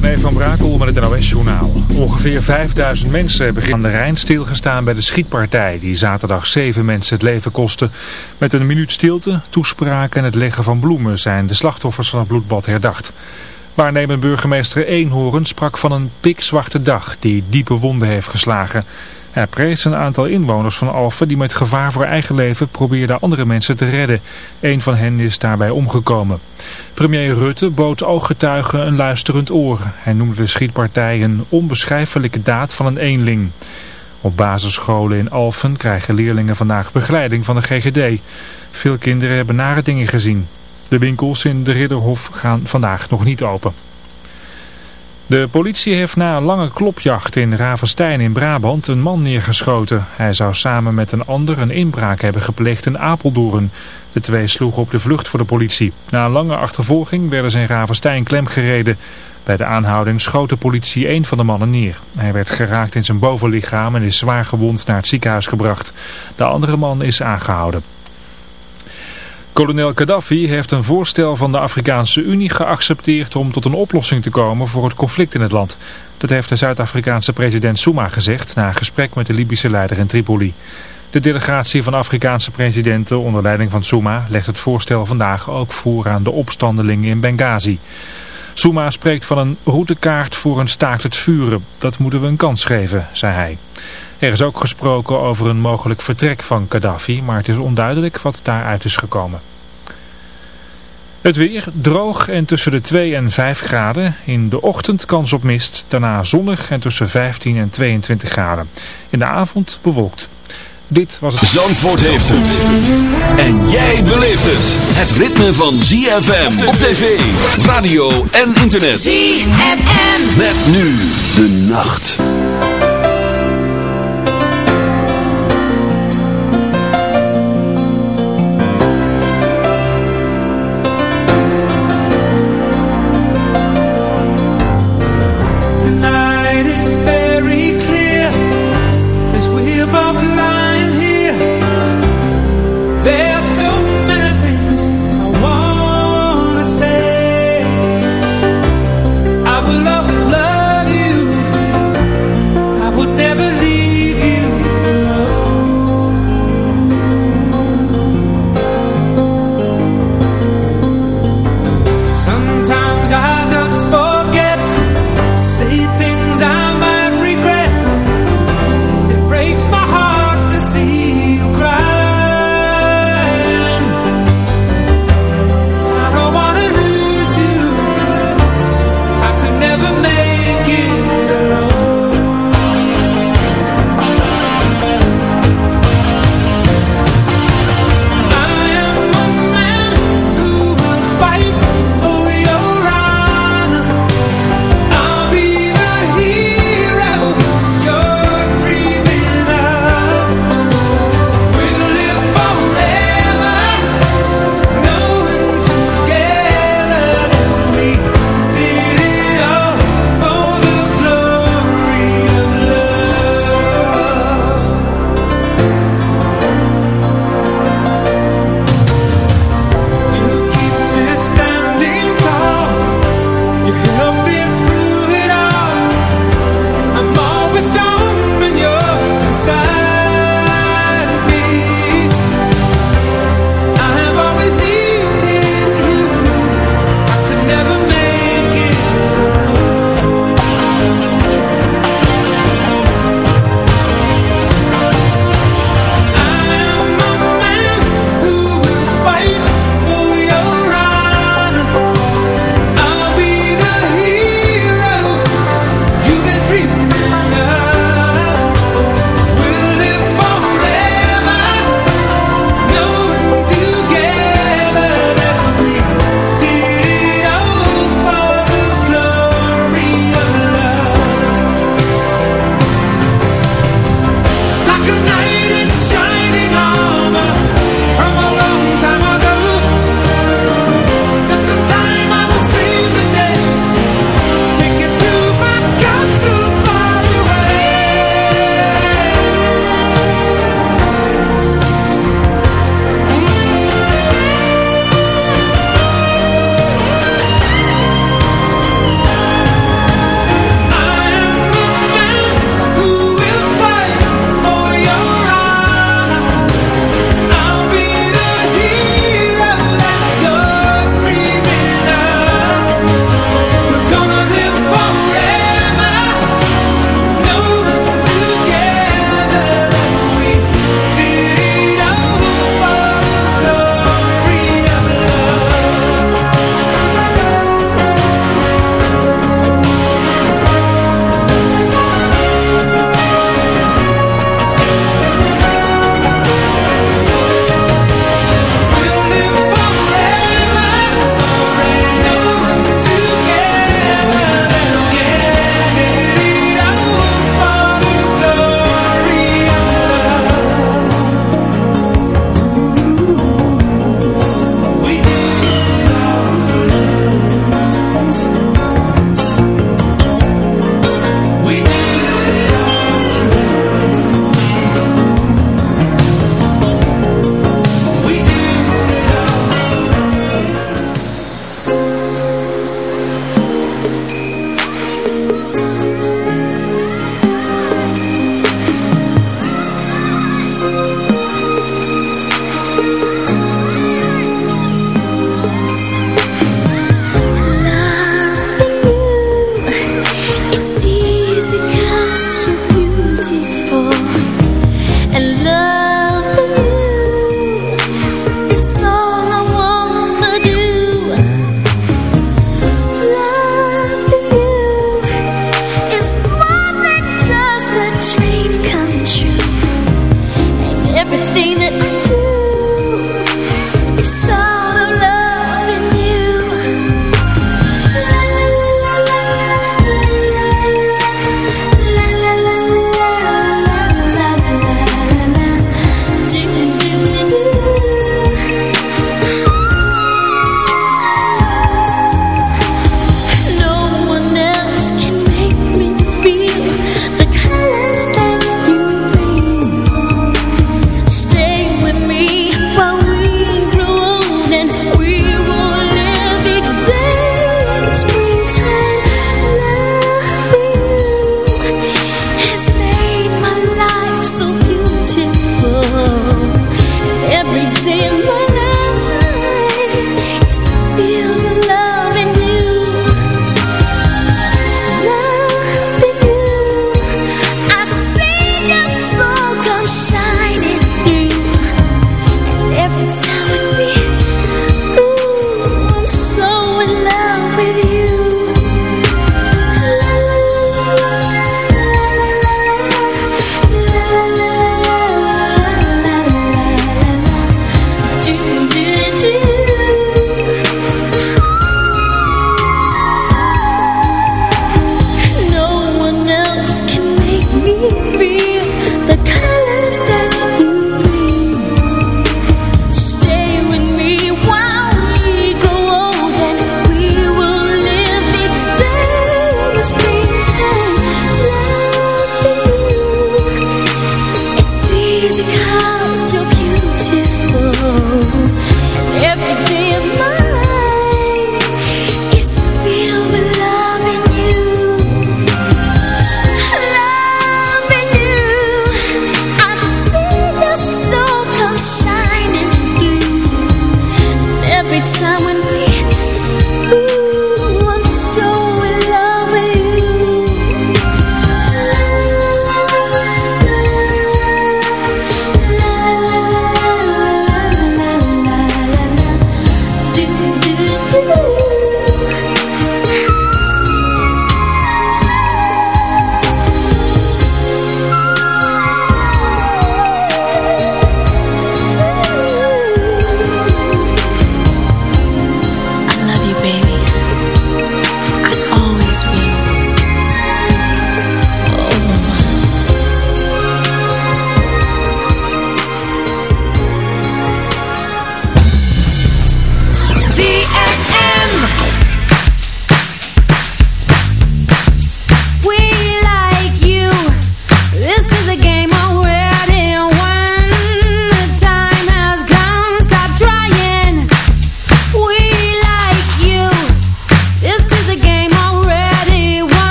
René van Brakel met het NOS-journaal. Ongeveer 5000 mensen hebben aan de Rijn stilgestaan bij de schietpartij... die zaterdag zeven mensen het leven kostte. Met een minuut stilte, toespraak en het leggen van bloemen... zijn de slachtoffers van het bloedbad herdacht. Waarnemend burgemeester Eenhoorn sprak van een pikzwarte dag... die diepe wonden heeft geslagen... Hij prees een aantal inwoners van Alphen die met gevaar voor eigen leven probeerden andere mensen te redden. Een van hen is daarbij omgekomen. Premier Rutte bood ooggetuigen een luisterend oor. Hij noemde de schietpartij een onbeschrijfelijke daad van een eenling. Op basisscholen in Alphen krijgen leerlingen vandaag begeleiding van de GGD. Veel kinderen hebben nare dingen gezien. De winkels in de Ridderhof gaan vandaag nog niet open. De politie heeft na een lange klopjacht in Ravenstein in Brabant een man neergeschoten. Hij zou samen met een ander een inbraak hebben gepleegd in Apeldoorn. De twee sloegen op de vlucht voor de politie. Na een lange achtervolging werden ze in Ravenstein klemgereden. Bij de aanhouding schoot de politie één van de mannen neer. Hij werd geraakt in zijn bovenlichaam en is zwaar gewond naar het ziekenhuis gebracht. De andere man is aangehouden. Kolonel Gaddafi heeft een voorstel van de Afrikaanse Unie geaccepteerd om tot een oplossing te komen voor het conflict in het land. Dat heeft de Zuid-Afrikaanse president Zuma gezegd na een gesprek met de Libische leider in Tripoli. De delegatie van Afrikaanse presidenten onder leiding van Zuma legt het voorstel vandaag ook voor aan de opstandelingen in Benghazi. Zuma spreekt van een routekaart voor een staakt het vuren. Dat moeten we een kans geven, zei hij. Er is ook gesproken over een mogelijk vertrek van Gaddafi, maar het is onduidelijk wat daaruit is gekomen. Het weer droog en tussen de 2 en 5 graden. In de ochtend kans op mist, daarna zonnig en tussen 15 en 22 graden. In de avond bewolkt. Dit was het... Zandvoort heeft het. En jij beleeft het. Het ritme van ZFM op tv, radio en internet. ZFM. Met nu de nacht.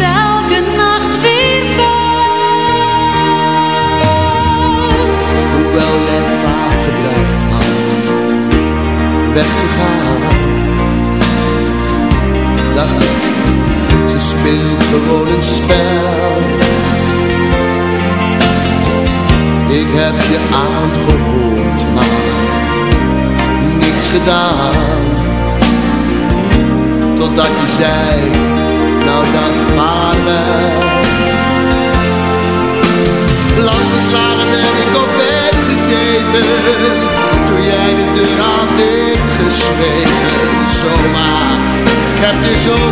Elke nacht weer. Hoewel jij vaak gedraaid had weg te gaan, dacht ik, ze speelt gewoon een spel. Ik heb je aangehoord, maar niets gedaan. Totdat je zei dan vaarwel. Lang geslagen heb ik op bed gezeten, toen jij de deur had dichtgesmeten. Zomaar, ik heb je zo